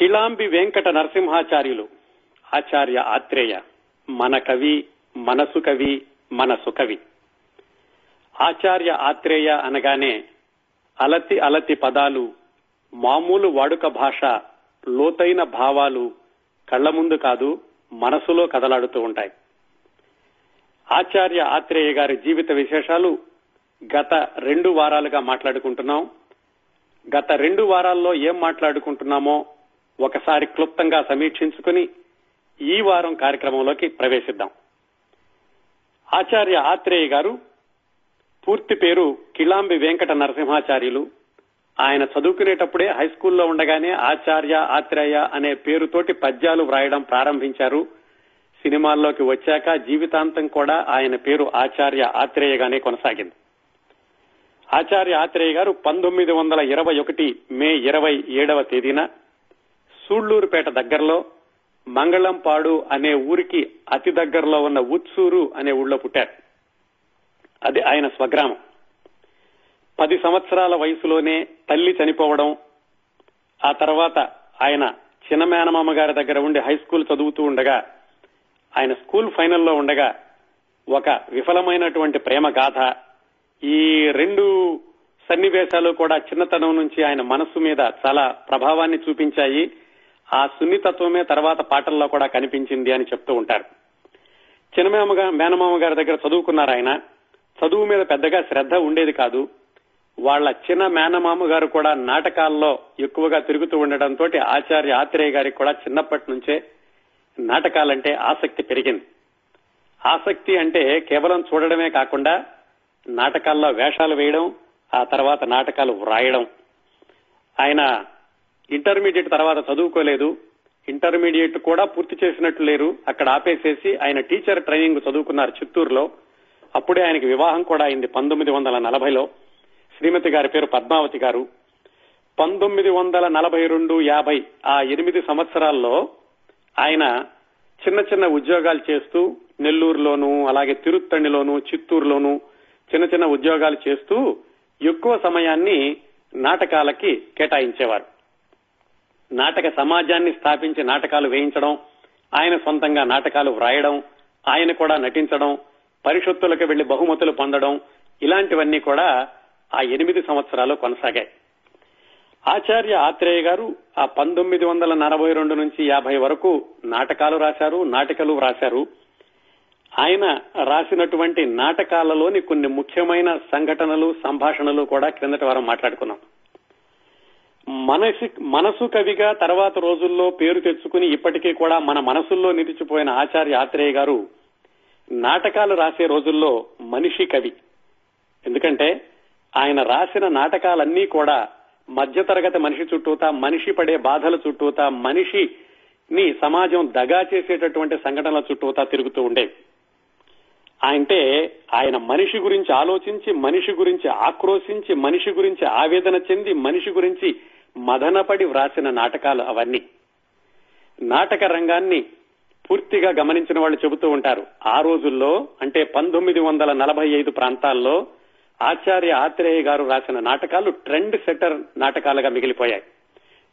కిలాంబి వెంకట నరసింహాచార్యులు. ఆచార్య ఆత్రేయ మన కవి మనసు కవి మనసు కవి. ఆచార్య ఆత్రేయ అనగానే అలతి అలతి పదాలు మామూలు వాడుక భాష లోతైన భావాలు కళ్ళ ముందు కాదు మనసులో కదలాడుతూ ఉంటాయి. ఆచార్య ఆత్రేయ గారి జీవిత విశేషాలు గత రెండు వారాలుగా మాట్లాడుకుంటున్నాం. గత రెండు వారాల్లో ఏం మాట్లాడుకుంటున్నామో ఒకసారి క్లుప్తంగా సమీక్షించుకుని ఈ వారం కార్యక్రమంలోకి ప్రవేశిద్దాం. ఆచార్య ఆత్రేయ గారు పూర్తి పేరు కిళాంబి వెంకట నరసింహాచార్యులు. ఆయన చదువుకునేటప్పుడే హై స్కూల్లో ఉండగానే ఆచార్య ఆత్రేయ అనే పేరుతోటి పద్యాలు వ్రాయడం ప్రారంభించారు. సినిమాల్లోకి వచ్చాక జీవితాంతం కూడా ఆయన పేరు ఆచార్య ఆత్రేయగానే కొనసాగింది. ఆచార్య ఆత్రేయ గారు పంతొమ్మిది వందల ఇరవై ఒకటి మే ఇరవై ఏడవ తేదీన సూళ్ళూరుపేట దగ్గరలో మంగళంపాడు అనే ఊరికి అతి దగ్గరలో ఉన్న ఉత్సూరు అనే ఊళ్ళో పుట్టారు. అది ఆయన స్వగ్రామం. పది సంవత్సరాల వయసులోనే తల్లి చనిపోవడం ఆ తర్వాత ఆయన చిన్న మేనమామ గారి దగ్గర ఉండి హై స్కూల్ చదువుతూ ఉండగా ఆయన స్కూల్ ఫైనల్లో ఉండగా ఒక విఫలమైనటువంటి ప్రేమ గాథ ఈ రెండు సన్నివేశాలు కూడా చిన్నతనం నుంచి ఆయన మనస్సు మీద చాలా ప్రభావాన్ని చూపించాయి. ఆ సున్నితత్వమే తర్వాత పాటల్లో కూడా కనిపించింది అని చెప్తూ ఉంటారు. చిన్నమామ మేనమామ గారి దగ్గర చదువుకున్నారు ఆయన. చదువు మీద పెద్దగా శ్రద్ధ ఉండేది కాదు. వాళ్ళ చిన్న మేనమామ గారు కూడా నాటకాల్లో ఎక్కువగా తిరుగుతూ ఉండడంతో ఆచార్య ఆత్రేయ గారికి కూడా చిన్నప్పటి నుంచే నాటకాలంటే ఆసక్తి పెరిగింది. ఆసక్తి అంటే కేవలం చూడడమే కాకుండా నాటకాల్లో వేషాలు వేయడం ఆ తర్వాత నాటకాలు వ్రాయడం. ఆయన ఇంటర్మీడియట్ తర్వాత చదువుకోలేదు. ఇంటర్మీడియట్ కూడా పూర్తి చేసినట్లు లేరు. అక్కడ ఆపేసేసి ఆయన టీచర్ ట్రైనింగ్ చదువుకున్నారు చిత్తూరులో. అప్పుడే ఆయనకి వివాహం కూడా అయింది పంతొమ్మిది వందల నలభైలో. శ్రీమతి గారి పేరు పద్మావతి గారు. పంతొమ్మిది వందల నలభై రెండు యాభై ఆ ఎనిమిది సంవత్సరాల్లో ఆయన చిన్న చిన్న ఉద్యోగాలు చేస్తూ నెల్లూరులోను అలాగే తిరుత్తణిలోను చిత్తూరులోను చిన్న చిన్న ఉద్యోగాలు చేస్తూ ఎక్కువ సమయాన్ని నాటకాలకి కేటాయించేవారు. నాటక సమాజాన్ని స్థాపించి నాటకాలు వేయించడం ఆయన సొంతంగా నాటకాలు వ్రాయడం ఆయన కూడా నటించడం పరిషత్తులకు వెళ్ళి బహుమతులు పొందడం ఇలాంటివన్నీ కూడా ఆ ఎనిమిది సంవత్సరాలు కొనసాగాయి. ఆచార్య ఆత్రేయ గారు ఆ పంతొమ్మిది వందల నలభై రెండు నుంచి యాభై వరకు నాటకాలు రాశారు నాటకాలు రాశారు ఆయన రాసినటువంటి నాటకాలలోని కొన్ని ముఖ్యమైన సంఘటనలు సంభాషణలు కూడా క్రిందటి వారం మాట్లాడుకున్నాం. మనసి మనసు కవిగా తర్వాత రోజుల్లో పేరు తెచ్చుకుని ఇప్పటికీ కూడా మన మనసుల్లో నిలిచిపోయిన ఆచార్య ఆత్రేయ గారు నాటకాలు రాసే రోజుల్లో మనిషి కవి. ఎందుకంటే ఆయన రాసిన నాటకాలన్నీ కూడా మధ్యతరగతి మనిషి చుట్టూతా మనిషి పడే బాధల చుట్టూతా మనిషిని సమాజం దగా చేసేటటువంటి సంఘటనల చుట్టూతా తిరుగుతూ ఉండేవి. అంటే ఆయన మనిషి గురించి ఆలోచించి మనిషి గురించి ఆక్రోశించి మనిషి గురించి ఆవేదన చెంది మనిషి గురించి మదనపడి వ్రాసిన నాటకాలు అవన్నీ. నాటక రంగాన్ని పూర్తిగా గమనించిన వాళ్ళు చెబుతూ ఉంటారు. ఆ రోజుల్లో అంటే పంతొమ్మిది వందల నలభై ఐదు ప్రాంతాల్లో ఆచార్య ఆత్రేయ గారు రాసిన నాటకాలు ట్రెండ్ సెటర్ నాటకాలుగా మిగిలిపోయాయి.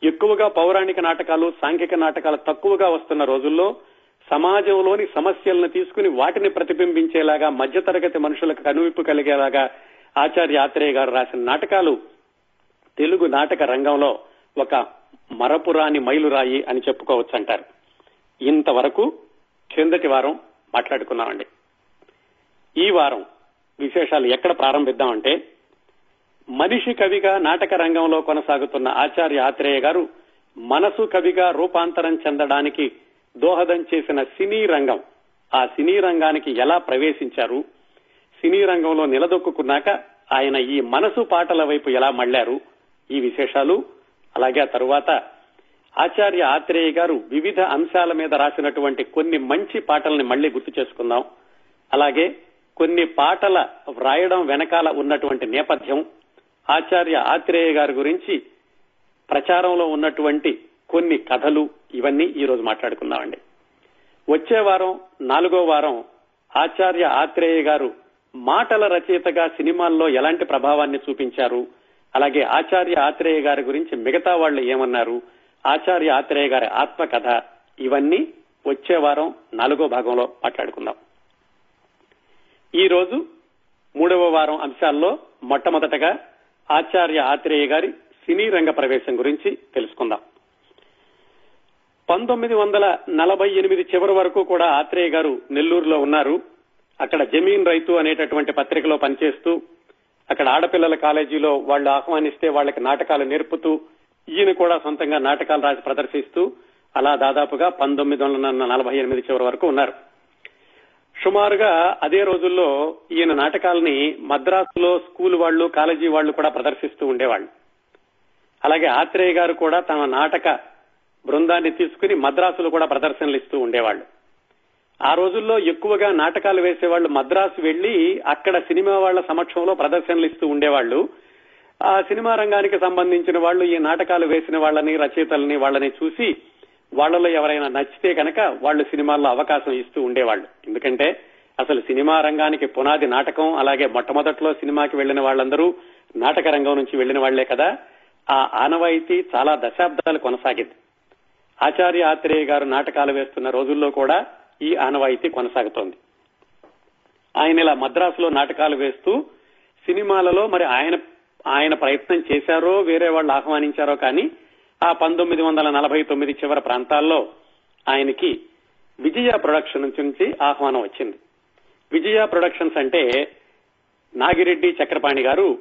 ఎక్కువగా పౌరాణిక నాటకాలు సాంఘిక నాటకాలు తక్కువగా వస్తున్న రోజుల్లో సమాజంలోని సమస్యలను తీసుకుని వాటిని ప్రతిబింబించేలాగా మధ్యతరగతి మనుషులకు కనువిప్పు కలిగేలాగా ఆచార్య ఆత్రేయ గారు రాసిన నాటకాలు తెలుగు నాటక రంగంలో ఒక మరపురాని మైలురాయి అని చెప్పుకోవచ్చు అంటారు ఇంతవరకు కిందటి వారం మాట్లాడుకున్నామండి. ఈ వారం విశేషాలు ఎక్కడ ప్రారంభిద్దామంటే మనిషి కవిగా నాటక రంగంలో కొనసాగుతున్న ఆచార్య ఆత్రేయ గారు మనసు కవిగా రూపాంతరం చెందడానికి దోహదం చేసిన సినీ రంగం. ఆ సినీ రంగానికి ఎలా ప్రవేశించారు? సినీ రంగంలో నిలదొక్కున్నాక ఆయన ఈ మనసు పాటల వైపు ఎలా మళ్ళారు ఈ విశేషాలు. అలాగే ఆ తరువాత ఆచార్య ఆత్రేయ గారు వివిధ అంశాల మీద రాసినటువంటి కొన్ని మంచి పాటల్ని మళ్ళీ గుర్తు చేసుకుందాం. అలాగే కొన్ని పాటల వ్రాయడం వెనకాల ఉన్నటువంటి నేపథ్యం. ఆచార్య ఆత్రేయ గారి గురించి ప్రచారంలో ఉన్నటువంటి కొన్ని కథలు ఇవన్నీ ఈ రోజు మాట్లాడుకుందామండి. వచ్చే వారం నాలుగో వారం ఆచార్య ఆత్రేయ గారు మాటల రచయితగా సినిమాల్లో ఎలాంటి ప్రభావాన్ని చూపించారు? అలాగే ఆచార్య ఆత్రేయ గారి గురించి మిగతా వాళ్ళు ఏమన్నారు? ఆచార్య ఆత్రేయ గారి ఆత్మకథ. ఇవన్నీ వచ్చే వారం నాలుగో భాగంలో మాట్లాడుకుందాం. ఈ రోజు మూడవ వారం అంశాల్లో మొట్టమొదటగా ఆచార్య ఆత్రేయ గారి సినీ రంగ ప్రవేశం గురించి తెలుసుకుందాం. పంతొమ్మిది వందల నలభై ఎనిమిది చివరి వరకు కూడా ఆత్రేయ గారు నెల్లూరులో ఉన్నారు. అక్కడ జమీన్ రైతు అనేటటువంటి పత్రికలో పనిచేస్తూ అక్కడ ఆడపిల్లల కాలేజీలో వాళ్ళు ఆహ్వానిస్తే వాళ్ళకి నాటకాలు నేర్పుతూ ఈయన కూడా సొంతంగా నాటకాలు రాసి ప్రదర్శిస్తూ అలా దాదాపుగా పంతొమ్మిది వందల నలభై ఎనిమిది చివరి వరకు ఉన్నారు. సుమారుగా అదే రోజుల్లో ఈయన నాటకాలని మద్రాసులో స్కూల్ వాళ్ళు కాలేజీ వాళ్ళు కూడా ప్రదర్శిస్తూ ఉండేవాళ్ళు. అలాగే ఆత్రేయ గారు కూడా తమ నాటక బృందాన్ని తీసుకుని మద్రాసులో కూడా ప్రదర్శనలు ఇస్తూ ఉండేవాళ్ళు. ఆ రోజుల్లో ఎక్కువగా నాటకాలు వేసేవాళ్ళు మద్రాసు వెళ్ళి అక్కడ సినిమా వాళ్ళ సమక్షంలో ప్రదర్శనలు ఇస్తూ ఉండేవాళ్ళు. ఆ సినిమా రంగానికి సంబంధించిన వాళ్ళు ఈ నాటకాలు వేసిన వాళ్ళని రచయితలని వాళ్ళని చూసి వాళ్ళలో ఎవరైనా నచ్చితే కనుక వాళ్ళు సినిమాల్లో అవకాశం ఇస్తూ ఉండేవాళ్ళు. ఎందుకంటే అసలు సినిమా రంగానికి పునాది నాటకం అలాగే మొట్టమొదట్లో సినిమాకి వెళ్ళిన వాళ్ళందరూ నాటక రంగం నుంచి వెళ్ళిన వాళ్ళే కదా. ఆ ఆనవాయితీ చాలా దశాబ్దాలు కొనసాగింది. ఆచార్య ఆత్రేయ గారు నాటకాలు వేస్తున్న రోజుల్లో కూడా ఈ ఆనవాయితీ కొనసాగుతోంది. ఆయన ఇలా మద్రాసులో నాటకాలు వేస్తూ సినిమాలలో మరి ఆయన ఆయన ప్రయత్నం చేశారో వేరే వాళ్ళు ఆహ్వానించారో కానీ ఆ పంతొమ్మిది వందల నలభై తొమ్మిది చివరి ప్రాంతాల్లో ఆయనకి విజయ ప్రొడక్షన్ నుంచి ఆహ్వానం వచ్చింది. విజయ ప్రొడక్షన్స్ అంటే నాగిరెడ్డి చక్రపాణి గారు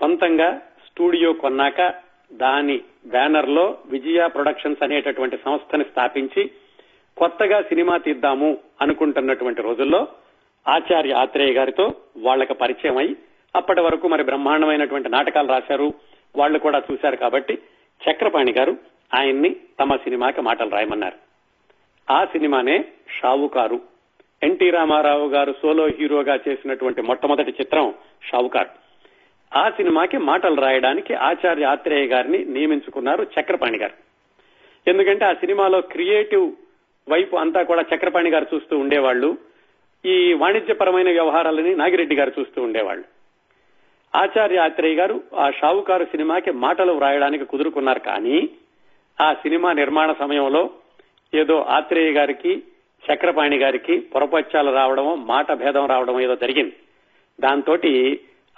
సొంతంగా స్టూడియో కొన్నాక దాని బ్యానర్లో విజయ ప్రొడక్షన్స్ అనేటటువంటి సంస్థని స్థాపించి కొత్తగా సినిమా తీద్దాము అనుకుంటున్నటువంటి రోజుల్లో ఆచార్య ఆత్రేయ గారితో వాళ్ళకి పరిచయం అయి అప్పటి వరకు మరి బ్రహ్మాండమైనటువంటి నాటకాలు రాశారు. వాళ్ళు కూడా చూశారు కాబట్టి చక్రపాణి గారు ఆయన్ని తమ సినిమాకి మాటలు రాయమన్నారు. ఆ సినిమానే షావుకారు. ఎన్టీ రామారావు గారు సోలో హీరోగా చేసినటువంటి మొట్టమొదటి చిత్రం షావుకారు. ఆ సినిమాకి మాటలు రాయడానికి ఆచార్య ఆత్రేయ గారిని నియమించుకున్నారు చక్రపాణి గారు. ఎందుకంటే ఆ సినిమాలో క్రియేటివ్ వైపు అంతా కూడా చక్రపాణి గారు చూస్తూ ఉండేవాళ్ళు ఈ వాణిజ్యపరమైన వ్యవహారాలని నాగిరెడ్డి గారు చూస్తూ ఉండేవాళ్ళు ఆచార్య ఆత్రేయ గారు ఆ షావుకారు సినిమాకి మాటలు వ్రాయడానికి కుదురుకున్నారు కానీ ఆ సినిమా నిర్మాణ సమయంలో ఏదో ఆత్రేయ గారికి చక్రపాణి గారికి పొరపచ్చాలు రావడమో మాట భేదం రావడం ఏదో జరిగింది. దాంతో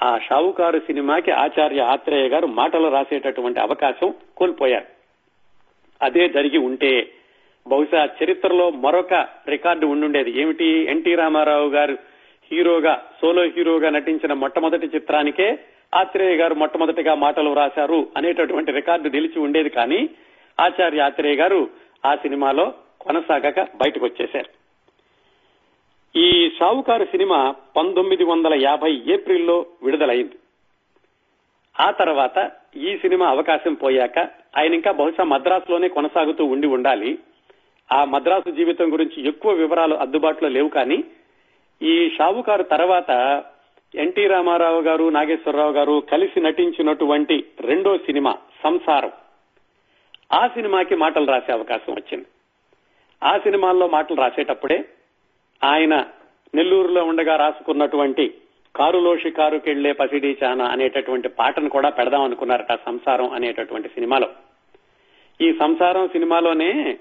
ఆ షావుకారు సినిమాకి ఆచార్య ఆత్రేయ గారు మాటలు రాసేటటువంటి అవకాశం కోల్పోయారు. అదే జరిగి ఉంటే బహుశా చరిత్రలో మరొక రికార్డు ఉండుండేది. ఏమిటి? ఎన్టీ రామారావు గారు హీరోగా సోలో హీరోగా నటించిన మొట్టమొదటి చిత్రానికే ఆత్రేయ గారు మొట్టమొదటిగా మాటలు రాశారు అనేటటువంటి రికార్డు నిలిచి ఉండేది కానీ ఆచార్య ఆత్రేయ గారు ఆ సినిమాలో కొనసాగక బయటకు వచ్చేశారు ఈ షావుకారు సినిమా పంతొమ్మిది వందల యాభై ఏప్రిల్లో విడుదలైంది. ఆ తర్వాత ఈ సినిమా అవకాశం పోయాక ఆయన ఇంకా బహుశా మద్రాసులోనే కొనసాగుతూ ఉండి ఉండాలి. ఆ మద్రాసు జీవితం గురించి ఎక్కువ వివరాలు అందుబాటులో లేవు కానీ ఈ షావుకారు తర్వాత ఎన్టీ రామారావు గారు నాగేశ్వరరావు గారు కలిసి నటించినటువంటి రెండో సినిమా సంసారం. ఆ సినిమాకి మాటలు రాసే అవకాశం వచ్చింది. ఆ సినిమాల్లో మాటలు రాసేటప్పుడే ఆయన నెల్లూరులో ఉండగా రాసుకున్నటువంటి కారులో షికారుకెళ్ళే పసిడి చాన అనేటటువంటి పాటను కూడా పెడదాం అనుకున్నారట సంసారం అనేటటువంటి సినిమాలో. ఈ సంసారం సినిమాలోనే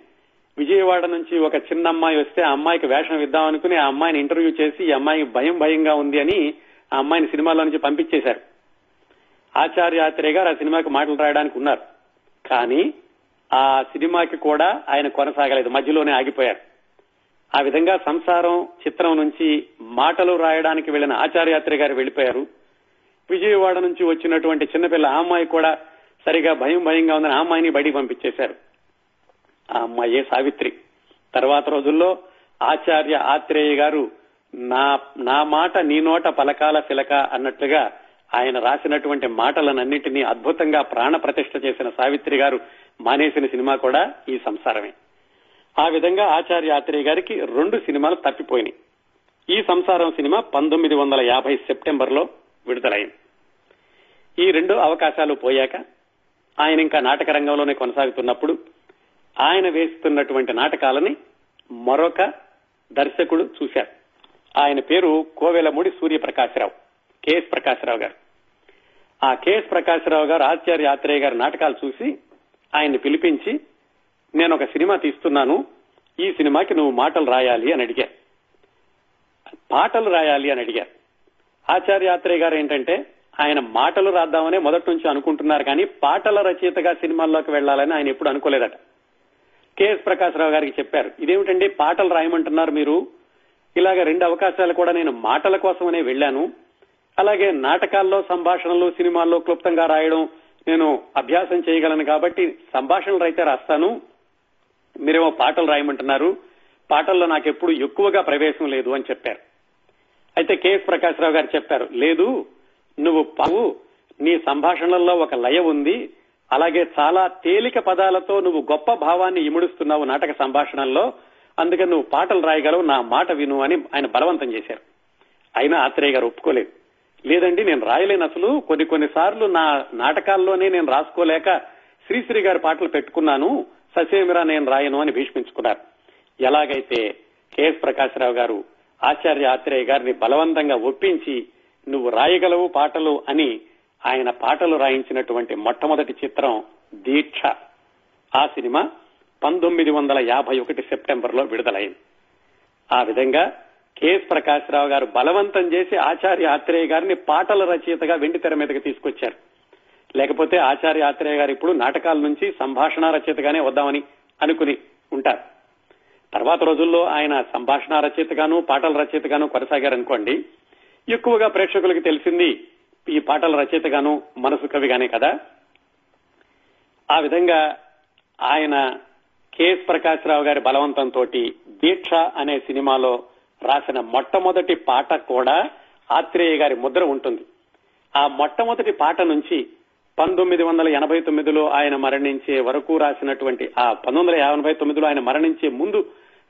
విజయవాడ నుంచి ఒక చిన్న అమ్మాయి వస్తే ఆ అమ్మాయికి వేషం ఇద్దాం అనుకుని ఆ అమ్మాయిని ఇంటర్వ్యూ చేసి ఈ అమ్మాయి భయం భయంగా ఉంది అని ఆ అమ్మాయిని సినిమాలో నుంచి పంపించేశారు. ఆచార్య గారు ఆ సినిమాకి మాటలు రాయడానికి ఉన్నారు. కానీ ఆ సినిమాకి కూడా ఆయన కొనసాగలేదు. మధ్యలోనే ఆగిపోయారు. ఆ విధంగా సంసారం చిత్రం నుంచి మాటలు రాయడానికి వెళ్ళిన ఆచార్యాత్రి గారు వెళ్ళిపోయారు విజయవాడ నుంచి వచ్చినటువంటి చిన్నపిల్ల ఆ అమ్మాయి కూడా సరిగా భయం భయంగా ఉందని ఆ అమ్మాయిని బయటికి పంపించేశారు. ఆ అమ్మాయే సావిత్రి. తర్వాత రోజుల్లో ఆచార్య ఆత్రేయ గారు నా నా మాట నీ నోట పలకాల పిలక అన్నట్లుగా ఆయన రాసినటువంటి మాటలనన్నింటినీ అద్భుతంగా ప్రాణ ప్రతిష్ట చేసిన సావిత్రి గారు మానేసిన సినిమా కూడా ఈ సంసారమే. ఆ విధంగా ఆచార్య ఆత్రేయ గారికి రెండు సినిమాలు తప్పిపోయినాయి. ఈ సంసారం సినిమా పంతొమ్మిది వందల యాభై సెప్టెంబర్లో విడుదలైంది. ఈ రెండు అవకాశాలు పోయాక ఆయన ఇంకా నాటక రంగంలోనే కొనసాగుతున్నప్పుడు ఆయన వేస్తున్నటువంటి నాటకాలని మరొక దర్శకుడు చూశారు. ఆయన పేరు కోవెలమూడి సూర్యప్రకాశరావు కెఎస్ ప్రకాశరావు గారు. ఆ కెఎస్ ప్రకాశరావు గారు ఆచార్య ఆత్రేయ గారి నాటకాలు చూసి ఆయన్ని పిలిపించి నేను ఒక సినిమా తీస్తున్నాను ఈ సినిమాకి నువ్వు మాటలు రాయాలి అని అడిగా పాటలు రాయాలి అని అడిగారు. ఆచార్య ఆత్రేయ గారు ఏంటంటే ఆయన మాటలు రాద్దామనే మొదటి నుంచి అనుకుంటున్నారు కానీ పాటల రచయితగా సినిమాల్లోకి వెళ్ళాలని ఆయన ఎప్పుడు అనుకోలేదట. కెఎస్ ప్రకాశరావు గారికి చెప్పారు. ఇదేమిటండి పాటలు రాయమంటున్నారు మీరు? ఇలాగ రెండు అవకాశాలు కూడా నేను మాటల కోసమనే వెళ్ళాను. అలాగే నాటకాల్లో సంభాషణలు సినిమాల్లో క్లుప్తంగా రాయడం నేను అభ్యాసం చేయగలను కాబట్టి సంభాషణలు అయితే రాస్తాను. మీరేమో పాటలు రాయమంటున్నారు. పాటల్లో నాకు ఎప్పుడు ఎక్కువగా ప్రవేశం లేదు అని చెప్పారు. అయితే కెఎస్ ప్రకాశ్రావు గారు చెప్పారు లేదు నువ్వు పావు నీ సంభాషణల్లో ఒక లయ ఉంది. అలాగే చాలా తేలిక పదాలతో నువ్వు గొప్ప భావాన్ని ఇముడుస్తున్నావు నాటక సంభాషణల్లో. అందుకని నువ్వు పాటలు రాయగలవు నా మాట విను అని ఆయన బలవంతం చేశారు. అయినా ఆత్రేయ గారు ఒప్పుకోలేదు. లేదండి నేను రాయలేను అసలు. కొన్ని కొన్నిసార్లు నా నాటకాల్లోనే నేను రాసుకోలేక శ్రీశ్రీ గారి పాటలు పెట్టుకున్నాను. ససేమిరా నేను రాయను అని భీష్మించుకున్నారు. ఎలాగైతే కెఎస్ ప్రకాశ్రావు గారు ఆచార్య ఆత్రేయ గారిని బలవంతంగా ఒప్పించి నువ్వు రాయగలవు పాటలు అని ఆయన పాటలు రాయించినటువంటి మొట్టమొదటి చిత్రం దీక్ష. ఆ సినిమా పంతొమ్మిది వందల యాభై ఒకటి సెప్టెంబర్లో విడుదలైంది. ఆ విధంగా కెఎస్ ప్రకాశ్రావు గారు బలవంతం చేసి ఆచార్య ఆత్రేయ గారిని పాటల రచయితగా వెండి తెర మీదకి తీసుకొచ్చారు. లేకపోతే ఆచార్య ఆత్రేయ గారు ఇప్పుడు నాటకాల నుంచి సంభాషణ రచయితగానే వద్దామని అనుకుని ఉంటారు. తర్వాత రోజుల్లో ఆయన సంభాషణ రచయితగాను పాటల రచయితగాను కొనసాగారనుకోండి ఎక్కువగా ప్రేక్షకులకు తెలిసింది ఈ పాటల రచయితగాను మనసు కవిగానే కదా? ఆ విధంగా ఆయన కెఎస్ ప్రకాశ్రావు గారి బలవంతంతో దీక్ష అనే సినిమాలో రాసిన మొట్టమొదటి పాట కూడా ఆత్రేయ గారి ముద్ర ఉంటుంది. ఆ మొట్టమొదటి పాట నుంచి పంతొమ్మిది వందల ఎనభై తొమ్మిదిలో ఆయన మరణించే వరకు రాసినటువంటి ఆ పంతొమ్మిది వందల ఎనభై తొమ్మిదిలో ఆయన మరణించే ముందు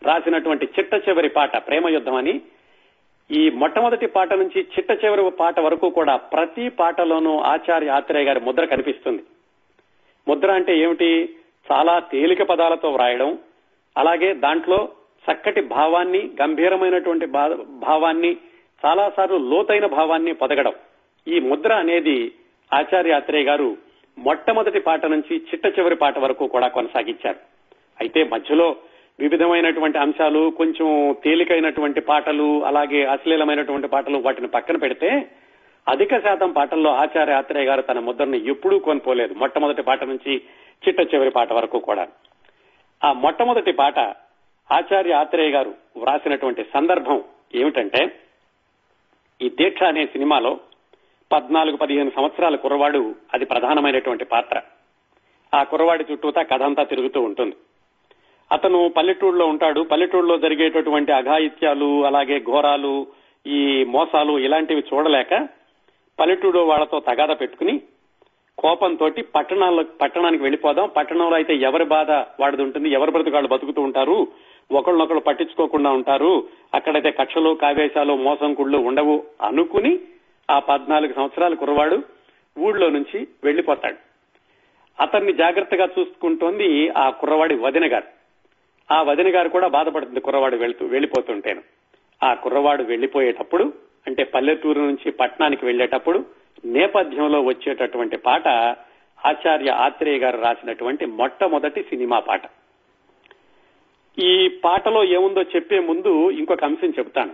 రాసినటువంటి చిట్ట చివరి పాట ప్రేమ యుద్ధం అని ఈ మొట్టమొదటి పాట నుంచి చిట్ట చివరి పాట వరకు కూడా ప్రతి పాటలోనూ ఆచార్య ఆత్రేయ గారి ముద్ర కనిపిస్తుంది. ముద్ర అంటే ఏమిటి? చాలా తేలిక పదాలతో వ్రాయడం అలాగే దాంట్లో చక్కటి భావాన్ని గంభీరమైనటువంటి భావాన్ని చాలాసార్లు లోతైన భావాన్ని పొదగడం. ఈ ముద్ర అనేది ఆచార్య ఆత్రేయ గారు మొట్టమొదటి పాట నుంచి చిట్ట చివరి పాట వరకు కూడా కొనసాగించారు. అయితే మధ్యలో వివిధమైనటువంటి అంశాలు కొంచెం తేలికైనటువంటి పాటలు అలాగే అశ్లీలమైనటువంటి పాటలు వాటిని పక్కన పెడితే అధిక శాతం పాటల్లో ఆచార్య ఆత్రేయ గారు తన ముద్రను ఎప్పుడూ కొనిపోలేదు మొట్టమొదటి పాట నుంచి చిట్ట చివరి పాట వరకు కూడా. ఆ మొట్టమొదటి పాట ఆచార్య ఆత్రేయ గారు వ్రాసినటువంటి సందర్భం ఏమిటంటే ఈ దీక్ష అనే సినిమాలో పద్నాలుగు పదిహేను సంవత్సరాల కుర్రవాడు అది ప్రధానమైనటువంటి పాత్ర. ఆ కుర్రవాడి చుట్టూతా కథ అంతా తిరుగుతూ ఉంటుంది. అతను పల్లెటూరులో ఉంటాడు. పల్లెటూరులో జరిగేటటువంటి అఘాయిత్యాలు అలాగే ఘోరాలు ఈ మోసాలు ఇలాంటివి చూడలేక పల్లెటూరు వాళ్ళతో తగాద పెట్టుకుని కోపంతో పట్టణాల్లో పట్టణానికి వెళ్ళిపోదాం. పట్టణంలో అయితే ఎవరి బాధ వాడిది ఉంటుంది. ఎవరి బ్రతుకాళ్ళు బతుకుతూ ఉంటారు. ఒకళ్ళనొకళ్ళు పట్టించుకోకుండా ఉంటారు. అక్కడైతే కక్షలు కావేశాలు మోసం కుళ్ళు ఉండవు అనుకుని ఆ పద్నాలుగు సంవత్సరాల కుర్రవాడు ఊళ్ళో నుంచి వెళ్ళిపోతాడు అతన్ని జాగ్రత్తగా చూసుకుంటోంది ఆ కుర్రవాడి వదిన గారు ఆ వదిన గారు కూడా బాధపడుతుంది కుర్రవాడు వెళ్తూ వెళ్ళిపోతుంటేను ఆ కుర్రవాడు వెళ్ళిపోయేటప్పుడు అంటే పల్లెటూరు నుంచి పట్టణానికి వెళ్ళేటప్పుడు నేపథ్యంలో వచ్చేటటువంటి పాట ఆచార్య ఆత్రేయ గారు రాసినటువంటి మొట్టమొదటి సినిమా పాట. ఈ పాటలో ఏముందో చెప్పే ముందు ఇంకొక అంశం చెబుతాను.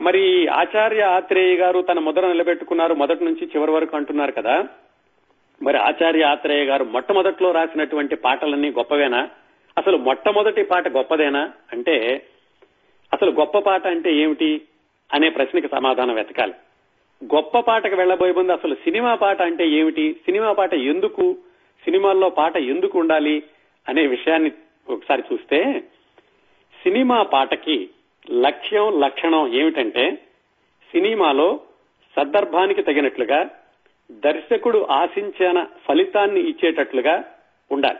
మరి ఆచార్య ఆత్రేయ గారు తన ముద్ర నిలబెట్టుకున్నారు మొదటి నుంచి చివరి వరకు అంటున్నారు కదా. మరి ఆచార్య ఆత్రేయ గారు మొట్టమొదట్లో రాసినటువంటి పాటలన్నీ గొప్పవేనా? అసలు మొట్టమొదటి పాట గొప్పదేనా అంటే అసలు గొప్ప పాట అంటే ఏమిటి అనే ప్రశ్నకి సమాధానం వెతకాలి. గొప్ప పాటకు వెళ్ళబోయే ముందు అసలు సినిమా పాట అంటే ఏమిటి? సినిమా పాట ఎందుకు? సినిమాల్లో పాట ఎందుకు ఉండాలి అనే విషయాన్ని ఒకసారి చూస్తే సినిమా పాటకి లక్ష్యం లక్షణం ఏమిటంటే సినిమాలో సందర్భానికి తగినట్లుగా దర్శకుడు ఆశించిన ఫలితాన్ని ఇచ్చేటట్లుగా ఉండాలి.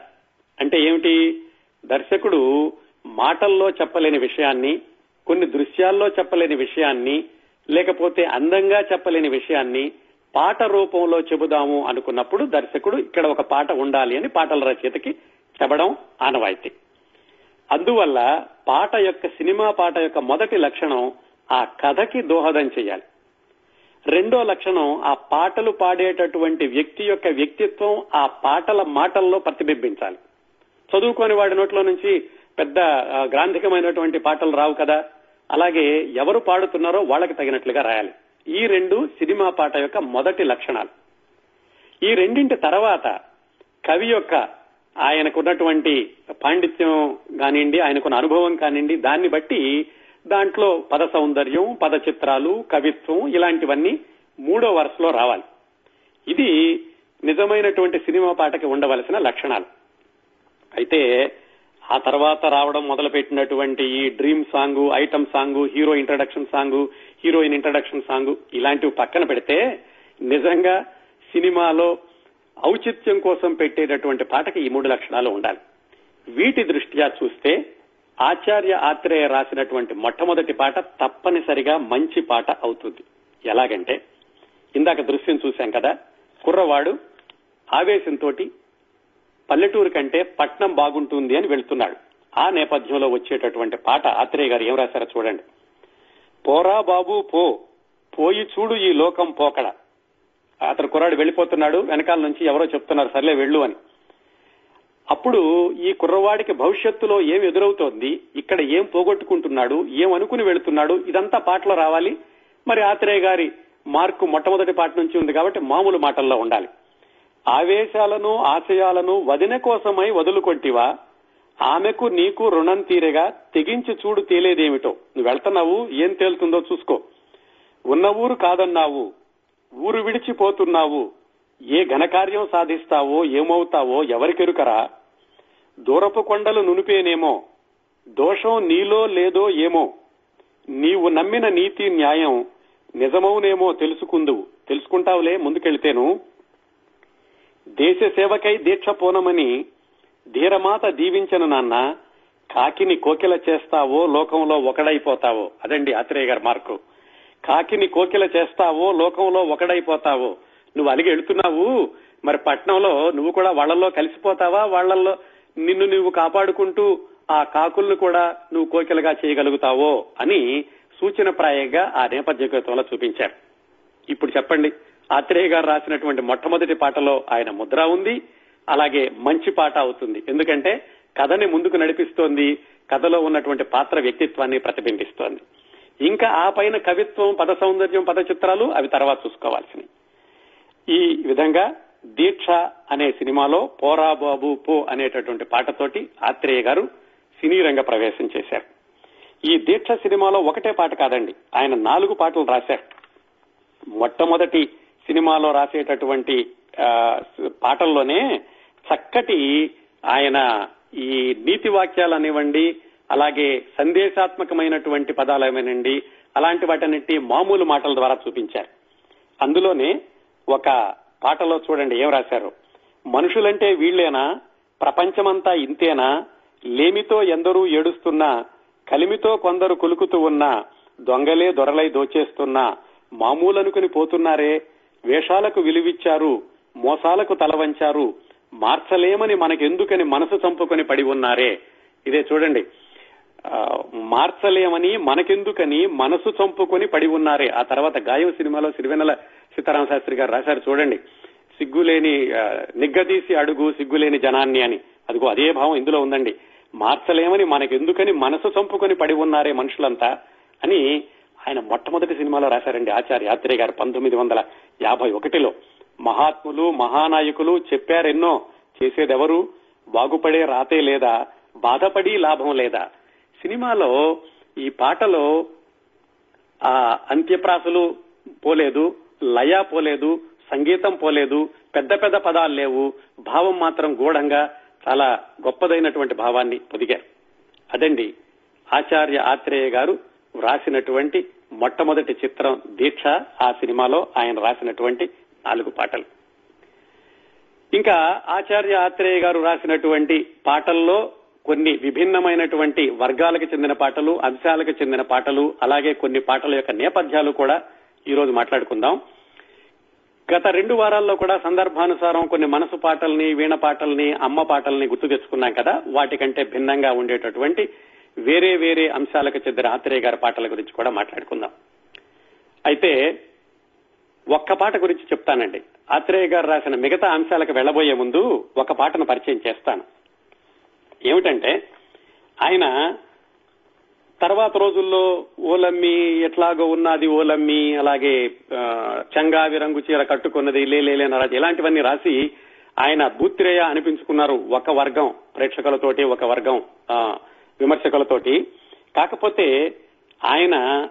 అంటే ఏమిటి? దర్శకుడు మాటల్లో చెప్పలేని విషయాన్ని కొన్ని దృశ్యాల్లో చెప్పలేని విషయాన్ని లేకపోతే అందంగా చెప్పలేని విషయాన్ని పాట రూపంలో చెబుదాము అనుకున్నప్పుడు దర్శకుడు ఇక్కడ ఒక పాట ఉండాలి అని పాటల రచయితకి చెప్పడం ఆనవాయితీ. అందువల్ల పాట యొక్క సినిమా పాట యొక్క మొదటి లక్షణం ఆ కథకి దోహదం చేయాలి. రెండో లక్షణం ఆ పాటలు పాడేటటువంటి వ్యక్తి యొక్క వ్యక్తిత్వం ఆ పాటల మాటల్లో ప్రతిబింబించాలి. చదువుకోని వాడి నోట్లో నుంచి పెద్ద గ్రాంధికమైనటువంటి పాటలు రావు కదా. అలాగే ఎవరు పాడుతున్నారో వాళ్ళకి తగినట్లుగా రాయాలి. ఈ రెండు సినిమా పాట యొక్క మొదటి లక్షణాలు. ఈ రెండింటి తర్వాత కవి యొక్క ఆయనకున్నటువంటి పాండిత్యం కానివ్వండి ఆయనకున్న అనుభవం కానివ్వండి దాన్ని బట్టి దాంట్లో పద సౌందర్యం పద చిత్రాలు కవిత్వం ఇలాంటివన్నీ మూడో వరుసలో రావాలి. ఇది నిజమైనటువంటి సినిమా పాటకి ఉండవలసిన లక్షణాలు. అయితే ఆ తర్వాత రావడం మొదలుపెట్టినటువంటి ఈ dream song item song hero introduction song heroine introduction song ఇలాంటివి పక్కన పెడితే నిజంగా సినిమాలో ఔచిత్యం కోసం పెట్టేటటువంటి పాటకి ఈ మూడు లక్షణాలు ఉండాలి. వీటి దృష్ట్యా చూస్తే ఆచార్య ఆత్రేయ రాసినటువంటి మొట్టమొదటి పాట తప్పనిసరిగా మంచి పాట అవుతుంది. ఎలాగంటే ఇందాక దృశ్యం చూశాం కదా కుర్రవాడు ఆవేశంతో పల్లెటూరు కంటే పట్నం బాగుంటుంది అని వెళ్తున్నాడు. ఆ నేపథ్యంలో వచ్చేటటువంటి పాట ఆత్రేయ గారు ఏం రాశారో చూడండి. పోరా బాబు పో. పోయి చూడు ఈ లోకం పోకడ. అతను కుర్రాడు వెళ్ళిపోతున్నాడు వెనకాల నుంచి ఎవరో చెప్తున్నారు సర్లే వెళ్ళు అని. అప్పుడు ఈ కుర్రవాడికి భవిష్యత్తులో ఏం ఎదురవుతోంది ఇక్కడ ఏం పోగొట్టుకుంటున్నాడు ఏం అనుకుని వెళుతున్నాడు ఇదంతా పాటలో రావాలి. మరి ఆత్రేయ గారి మార్కు మొట్టమొదటి పాట నుంచి ఉంది కాబట్టి మామూలు మాటల్లో ఉండాలి. ఆవేశాలను ఆశయాలను వదిన కోసమై వదులుకొంటివా? ఆమెకు నీకు రుణం తీరేగా తెగించి చూడు తేలేదేమిటో. నువ్వు వెళ్తున్నావు ఏం తేలుతుందో చూసుకో. ఉన్న ఊరు కాదన్నావు ఊరు విడిచిపోతున్నావు. ఏ ఘనకార్యం సాధిస్తావో ఏమవుతావో ఎవరికెరుకరా? దూరపు కొండలు నునిపేనేమో దోషం నీలో లేదో ఏమో. నీవు నమ్మిన నీతి న్యాయం నిజమవునేమో తెలుసుకుందువు. తెలుసుకుంటావులే ముందుకెళ్తేను. దేశ సేవకై దీక్ష పోనమని ధీరమాత దీవించను నాన్న. కాకిని కోకిల చేస్తావో లోకంలో ఒకడైపోతావో. అదండి ఆత్రేయ గారి మార్కు. కాకిని కోకిల చేస్తావో లోకంలో ఒకడైపోతావో. నువ్వు అలిగి వెళుతున్నావు మరి పట్నంలో నువ్వు కూడా వాళ్ళల్లో కలిసిపోతావా? వాళ్ళల్లో నిన్ను నువ్వు కాపాడుకుంటూ ఆ కాకుల్ని కూడా నువ్వు కోకిలగా చేయగలుగుతావో అని సూచన ప్రాయంగా ఆ నేపథ్య గీతంలో చూపించారు. ఇప్పుడు చెప్పండి. ఆత్రేయ గారు రాసినటువంటి మొట్టమొదటి పాటలో ఆయన ముద్ర ఉంది. అలాగే మంచి పాట అవుతుంది. ఎందుకంటే కథని ముందుకు నడిపిస్తోంది. కథలో ఉన్నటువంటి పాత్ర వ్యక్తిత్వాన్ని ప్రతిబింబిస్తోంది. ఇంకా ఆ పైన కవిత్వం పద సౌందర్యం పద చిత్రాలు అవి తర్వాత చూసుకోవాల్సినవి. ఈ విధంగా దీక్ష అనే సినిమాలో పోరా బాబు పో అనేటటువంటి పాటతోటి ఆత్రేయ గారు సినీ రంగ ప్రవేశం చేశారు. ఈ దీక్ష సినిమాలో ఒకటే పాట కాదండి. ఆయన నాలుగు పాటలు రాశారు. మొట్టమొదటి సినిమాలో రాసేటటువంటి ఆ, పాటల్లోనే చక్కటి ఆయన ఈ నీతి వాక్యాలు అనివ్వండి అలాగే సందేశాత్మకమైనటువంటి పదాలు ఏమేనండి అలాంటి వాటన్నిటి మామూలు మాటల ద్వారా చూపించారు. అందులోనే ఒక పాటలో చూడండి ఏం రాశారు? మనుషులంటే వీళ్ళేనా? ప్రపంచమంతా ఇంతేనా? లేమితో ఎందరూ ఏడుస్తున్నా? కలిమితో కొందరు కులుకుతూ ఉన్నా? దొంగలే దొరలై దోచేస్తున్నా? మామూలనుకుని పోతున్నారే? వేషాలకు విలువిచ్చారు మోసాలకు తలవంచారు మార్చలేమని మనకెందుకని మనసు చంపుకొని పడి ఉన్నారే. ఇదే చూడండి. ఆ, మార్చలేమని మనకెందుకని మనసు చంపుకొని పడి ఉన్నారే. ఆ తర్వాత గాయం సినిమాలో సిరివెన్నెల సీతారామ శాస్త్రి గారు రాశారు చూడండి. సిగ్గులేని నిగ్గదీసి అడుగు సిగ్గులేని జనాన్ని అని. అదిగో అదే భావం ఇందులో ఉందండి. మార్చలేమని మనకెందుకని మనసు చంపుకొని పడి ఉన్నారే మనుషులంతా అని ఆయన మొట్టమొదటి సినిమాలో రాశారండి ఆచార్య ఆత్రేయ గారు పంతొమ్మిది వందల యాభై ఒకటిలో. మహాత్ములు మహానాయకులు చెప్పారెన్నో చేసేదెవరు? బాగుపడే రాతే లేదా? బాధపడి లాభం లేదా? సినిమాలో ఈ పాటలో ఆ అంత్యప్రాసలు పోలేదు లయ పోలేదు సంగీతం పోలేదు పెద్ద పెద్ద పదాలు లేవు భావం మాత్రం గూఢంగా చాలా గొప్పదైనటువంటి భావాన్ని పొదిగారు. అదండి ఆచార్య ఆత్రేయ గారు రాసినటువంటి మొట్టమొదటి చిత్రం దీక్ష ఆ సినిమాలో ఆయన రాసినటువంటి నాలుగు పాటలు. ఇంకా ఆచార్య ఆత్రేయ గారు రాసినటువంటి పాటల్లో కొన్ని విభిన్నమైనటువంటి వర్గాలకు చెందిన పాటలు అంశాలకు చెందిన పాటలు అలాగే కొన్ని పాటల యొక్క నేపథ్యాలు కూడా ఈ రోజు మాట్లాడుకుందాం. గత రెండు వారాల్లో కూడా సందర్భానుసారం కొన్ని మనసు పాటల్ని వీణ పాటల్ని అమ్మ పాటల్ని గుర్తు తెచ్చుకున్నాం కదా వాటికంటే భిన్నంగా ఉండేటటువంటి వేరే వేరే అంశాలకు చెందిన ఆత్రేయ గారి పాటల గురించి కూడా మాట్లాడుకుందాం. అయితే ఒక్క పాట గురించి చెప్తానండి. ఆత్రేయ గారు రాసిన మిగతా అంశాలకు వెళ్ళబోయే ముందు ఒక పాటను పరిచయం చేస్తాను. ఏమిటంటే ఆయన తర్వాత రోజుల్లో ఓలమ్మి ఎట్లాగో ఉన్నది ఓలమ్మి అలాగే చంగావి రంగు చీర కట్టుకున్నది లేలేలే నరాజు ఇలాంటివన్నీ రాసి ఆయన భూత్రేయ అనిపించుకున్నారు ఒక వర్గం ప్రేక్షకులతోటి ఒక వర్గం విమర్శకులతోటి. కాకపోతే ఆయన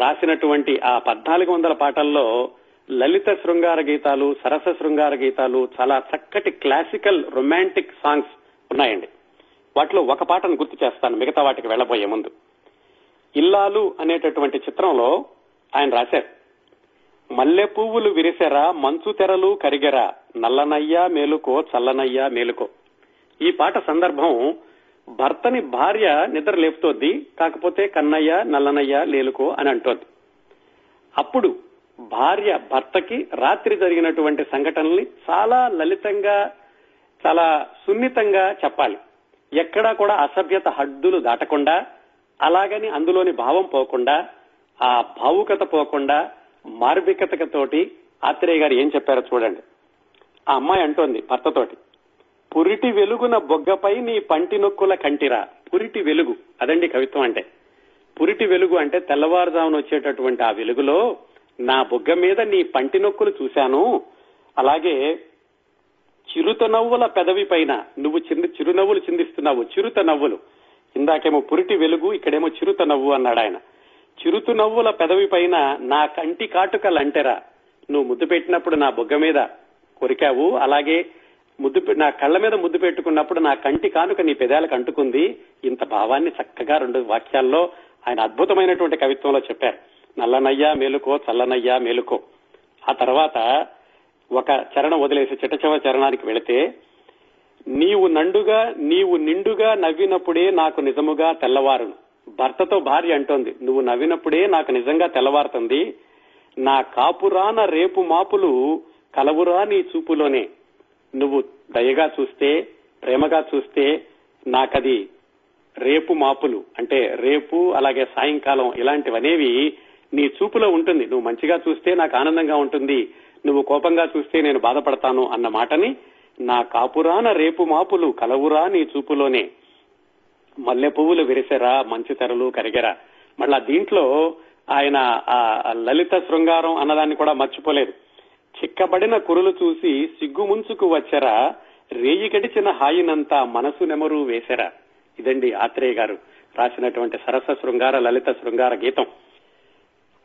రాసినటువంటి ఆ పద్నాలుగు వందల పాటల్లో లలిత శృంగార గీతాలు సరస శృంగార గీతాలు చాలా చక్కటి క్లాసికల్ రొమాంటిక్ సాంగ్స్ ఉన్నాయండి. వాటిలో ఒక పాటను గుర్తు చేస్తాను మిగతా వాటికి వెళ్ళబోయే ముందు. ఇల్లాలు అనేటటువంటి చిత్రంలో ఆయన రాశారు. మల్లె పువ్వులు విరిసెరా మంచు తెరలు కరిగెరా నల్లనయ్యా మేలుకో చల్లనయ్యా మేలుకో. ఈ పాట సందర్భం భర్తని భార్య నిద్ర లేపుతోంది కాకపోతే కన్నయ్య నల్లనయ్య లేలుకో అని అంటోంది. అప్పుడు భార్య భర్తకి రాత్రి జరిగినటువంటి సంఘటనల్ని చాలా లలితంగా చాలా సున్నితంగా చెప్పాలి. ఎక్కడా కూడా అసభ్యత హద్దులు దాటకుండా అలాగని అందులోని భావం పోకుండా ఆ భావుకత పోకుండా మార్మికతతోటి ఆత్రేయ గారు ఏం చెప్పారో చూడండి. ఆ అమ్మాయి అంటోంది భర్తతోటి. పురిటి వెలుగున బొగ్గపై నీ పంటి నొక్కుల కంటిరా. పురిటి వెలుగు. అదండి కవిత్వం అంటే. పురిటి వెలుగు అంటే తెల్లవారుజామున వచ్చేటటువంటి ఆ వెలుగులో నా బొగ్గ మీద నీ పంటి నొక్కులు చూశాను. అలాగే చిరుత నవ్వుల పెదవి పైన నువ్వు చిన్న చిరునవ్వులు చిందిస్తున్నావు. చిరుత నవ్వులు. ఇందాకేమో పురిటి వెలుగు ఇక్కడేమో చిరుత నవ్వు అన్నాడు ఆయన. చిరుత నవ్వుల పెదవి పైన నా కంటి కాటుకలంటెరా. నువ్వు ముద్దు పెట్టినప్పుడు నా బొగ్గ మీద కొరికావు. అలాగే ముద్దు నా కళ్ళ మీద ముద్దు పెట్టుకున్నప్పుడు నా కంటి కానుక నీ పెదాలకు అంటుకుంది. ఇంత భావాన్ని చక్కగా రెండు వాక్యాల్లో ఆయన అద్భుతమైనటువంటి కవిత్వంలో చెప్పారు. నల్లనయ్యా మేలుకో చల్లనయ్యా మేలుకో. ఆ తర్వాత ఒక చరణం వదిలేసి చిట్టచవ చరణానికి వెళితే నీవు నండుగా నీవు నిండుగా నవ్వినప్పుడే నాకు నిజముగా తెల్లవారును. భర్తతో భార్య అంటోంది నువ్వు నవ్వినప్పుడే నాకు నిజంగా తెల్లవారుతుంది. నా కాపురాన రేపు మాపులు కలవురా నీ చూపులోనే. నువ్వు దయగా చూస్తే ప్రేమగా చూస్తే నాకది రేపు మాపులు అంటే రేపు అలాగే సాయంకాలం ఇలాంటివనేవి నీ చూపులో ఉంటుంది. నువ్వు మంచిగా చూస్తే నాకు ఆనందంగా ఉంటుంది. నువ్వు కోపంగా చూస్తే నేను బాధపడతాను అన్న మాటని నా కాపురాన రేపు మాపులు కలవురా నీ చూపులోనే. మల్లె పువ్వులు విరిసెరా మంచి తెరలు కరిగెరా. మళ్ళా దీంట్లో ఆయన ఆ లలిత శృంగారం అన్నదాన్ని కూడా మర్చిపోలేదు. చిక్కబడిన కురులు చూసి సిగ్గుముంచుకు వచ్చరా రేయి గడిచిన హాయినంతా మనసు నెమరు వేసెరా. ఇదండి ఆత్రేయ గారు రాసినటువంటి సరస శృంగార లలిత శృంగార గీతం.